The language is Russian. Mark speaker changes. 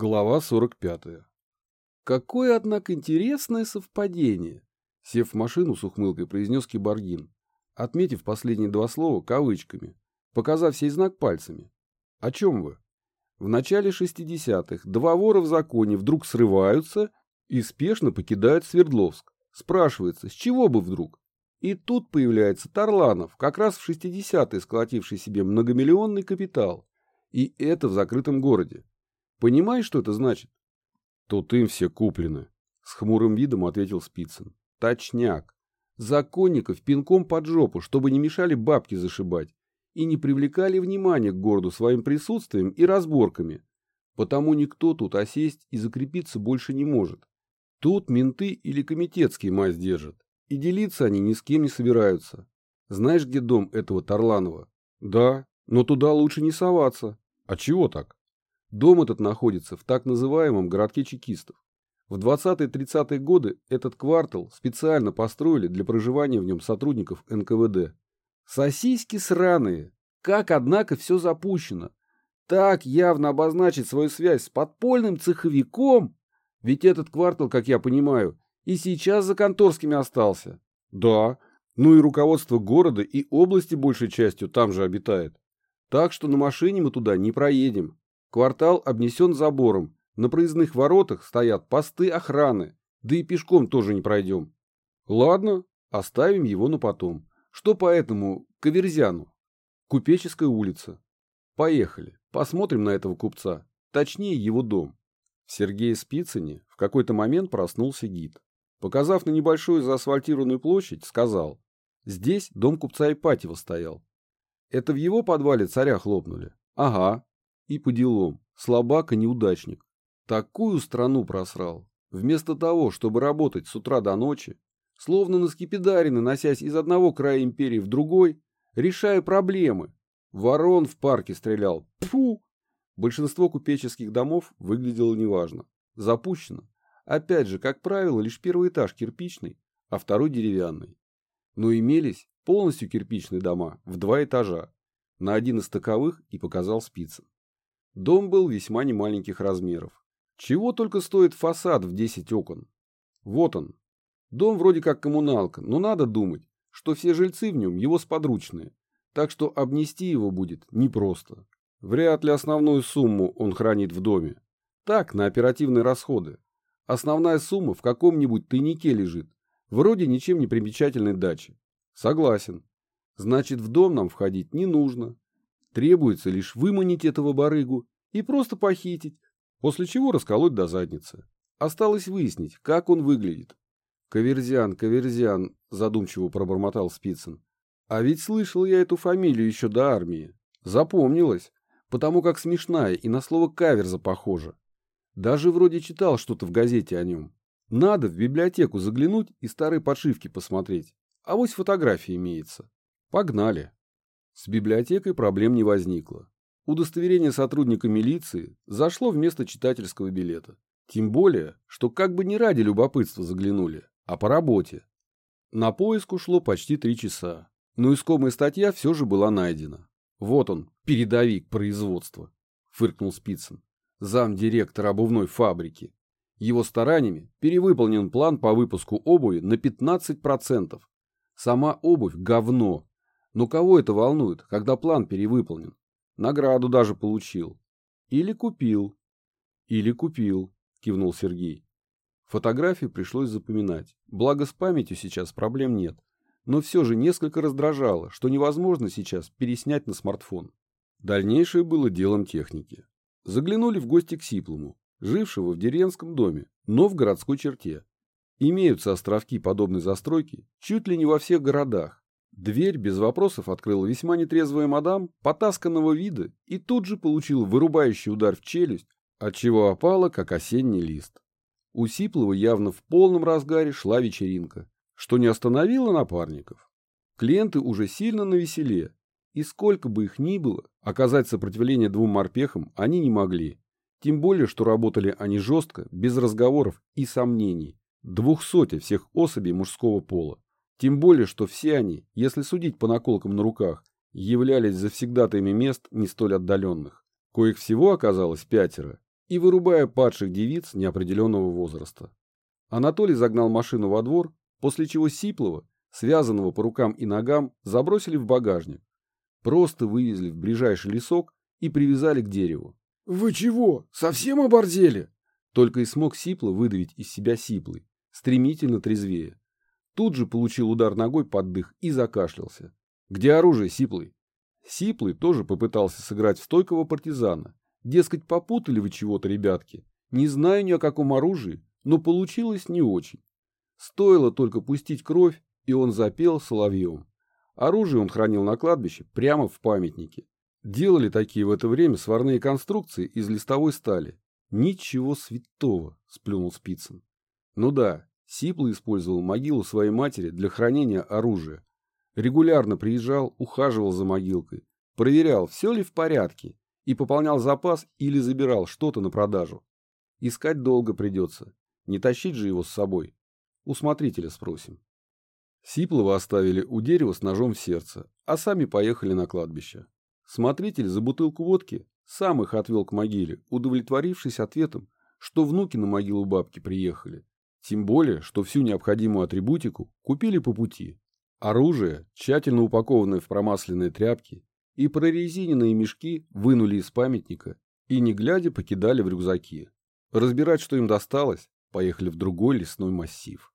Speaker 1: Глава 45. Какое, однако, интересное совпадение, сев в машину с ухмылкой, произнес Киборгин, отметив последние два слова кавычками, показав сей знак пальцами. О чем вы? В начале 60-х два вора в законе вдруг срываются и спешно покидают Свердловск. Спрашивается, с чего бы вдруг? И тут появляется Тарланов, как раз в 60-е сколотивший себе многомиллионный капитал. И это в закрытом городе. Понимаешь, что это значит? Тут им все куплены, с хмурым видом ответил Спицын. Точняк. Законников пинком под жопу, чтобы не мешали бабки зашибать и не привлекали внимания к городу своим присутствием и разборками. Потому никто тут осесть и закрепиться больше не может. Тут менты или комитетские мазь держат. И делиться они ни с кем не собираются. Знаешь, где дом этого Тарланова? Да, но туда лучше не соваться. А чего так? Дом этот находится в так называемом городке чекистов. В 20-30-е годы этот квартал специально построили для проживания в нем сотрудников НКВД. Сосиски сраные. Как, однако, все запущено. Так явно обозначить свою связь с подпольным цеховиком. Ведь этот квартал, как я понимаю, и сейчас за конторскими остался. Да, ну и руководство города и области большей частью там же обитает. Так что на машине мы туда не проедем. Квартал обнесен забором, на проездных воротах стоят посты охраны, да и пешком тоже не пройдем. Ладно, оставим его на потом. Что по этому Каверзяну? Купеческая улица. Поехали, посмотрим на этого купца, точнее его дом. В Сергее Спицыне в какой-то момент проснулся гид. Показав на небольшую заасфальтированную площадь, сказал, здесь дом купца Ипатьева стоял. Это в его подвале царя хлопнули? Ага, и по делам. Слабак и неудачник. Такую страну просрал. Вместо того, чтобы работать с утра до ночи, словно на скипидаре носясь из одного края империи в другой, решая проблемы. Ворон в парке стрелял. Пфу! Большинство купеческих домов выглядело неважно. Запущено. Опять же, как правило, лишь первый этаж кирпичный, а второй деревянный. Но имелись полностью кирпичные дома в два этажа. На один из таковых и показал спицы. Дом был весьма немаленьких размеров. Чего только стоит фасад в 10 окон. Вот он. Дом вроде как коммуналка, но надо думать, что все жильцы в нем его сподручные, так что обнести его будет непросто. Вряд ли основную сумму он хранит в доме. Так, на оперативные расходы. Основная сумма в каком-нибудь тайнике лежит, вроде ничем не примечательной дачи. Согласен. Значит, в дом нам входить не нужно. Требуется лишь выманить этого барыгу и просто похитить, после чего расколоть до задницы. Осталось выяснить, как он выглядит. «Каверзян, Каверзян», — задумчиво пробормотал Спицын. «А ведь слышал я эту фамилию еще до армии. Запомнилась, потому как смешная и на слово «каверза» похожа. Даже вроде читал что-то в газете о нем. Надо в библиотеку заглянуть и старые подшивки посмотреть. А вот фотография имеется. Погнали». С библиотекой проблем не возникло. Удостоверение сотрудника милиции зашло вместо читательского билета. Тем более, что как бы не ради любопытства заглянули, а по работе. На поиск ушло почти три часа, но искомая статья все же была найдена. Вот он, передовик производства, фыркнул Спицын, зам-директор обувной фабрики. Его стараниями перевыполнен план по выпуску обуви на 15%. Сама обувь – говно, но кого это волнует, когда план перевыполнен? Награду даже получил. Или купил. Или купил, кивнул Сергей. Фотографию пришлось запоминать. Благо с памятью сейчас проблем нет. Но все же несколько раздражало, что невозможно сейчас переснять на смартфон. Дальнейшее было делом техники. Заглянули в гости к Сиплому, жившего в деревенском доме, но в городской черте. Имеются островки подобной застройки чуть ли не во всех городах, Дверь без вопросов открыла весьма нетрезвая мадам, потасканного вида, и тут же получила вырубающий удар в челюсть, отчего опала, как осенний лист. У Сиплова явно в полном разгаре шла вечеринка, что не остановило напарников. Клиенты уже сильно навеселе, и сколько бы их ни было, оказать сопротивление двум морпехам они не могли. Тем более, что работали они жестко, без разговоров и сомнений. Двухсоте всех особей мужского пола. Тем более, что все они, если судить по наколкам на руках, являлись завсегдатаями мест не столь отдаленных. Коих всего оказалось пятеро. и вырубая падших девиц неопределенного возраста. Анатолий загнал машину во двор, после чего Сиплова, связанного по рукам и ногам, забросили в багажник. Просто вывезли в ближайший лесок и привязали к дереву. «Вы чего, совсем оборзели?» Только и смог Сипло выдавить из себя Сиплый, стремительно трезвее. Тут же получил удар ногой под дых и закашлялся. «Где оружие, Сиплый?» Сиплый тоже попытался сыграть в стойкого партизана. Дескать, попутали вы чего-то, ребятки. Не знаю ни о каком оружии, но получилось не очень. Стоило только пустить кровь, и он запел соловьем. Оружие он хранил на кладбище прямо в памятнике. Делали такие в это время сварные конструкции из листовой стали. Ничего святого, сплюнул Спицын. Ну да, Сипло использовал могилу своей матери для хранения оружия. Регулярно приезжал, ухаживал за могилкой, проверял, все ли в порядке, и пополнял запас или забирал что-то на продажу. Искать долго придется, не тащить же его с собой. У смотрителя спросим. Сиплова оставили у дерева с ножом в сердце, а сами поехали на кладбище. Смотритель за бутылку водки сам их отвел к могиле, удовлетворившись ответом, что внуки на могилу бабки приехали. Тем более, что всю необходимую атрибутику купили по пути. Оружие, тщательно упакованное в промасленные тряпки, и прорезиненные мешки вынули из памятника и, не глядя, покидали в рюкзаки. Разбирать, что им досталось, поехали в другой лесной массив.